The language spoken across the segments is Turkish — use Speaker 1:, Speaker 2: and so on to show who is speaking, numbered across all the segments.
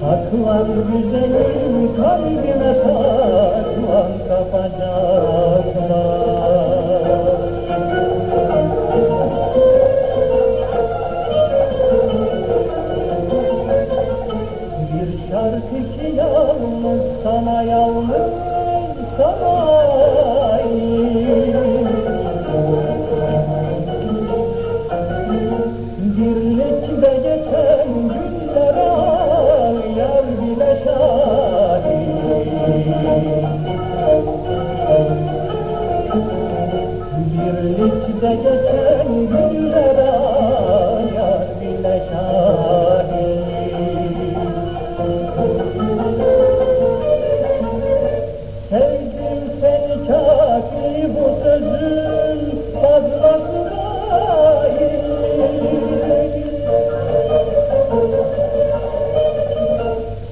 Speaker 1: Saklan güzelim kalbime saklan kapacaklar sana yalnız sana. Birlikte geçen günlere yar bile şahit Seni kafi bu sözün fazlası değil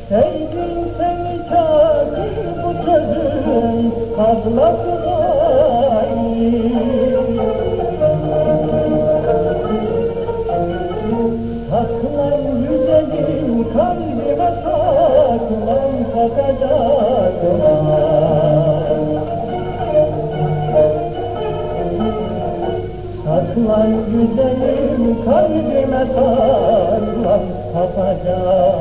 Speaker 1: Sevdim seni kafi bu sözün fazlası Saklan güzelim kalbime saklan kapacaklar Saklan güzelim kalbime saklan kapacaklar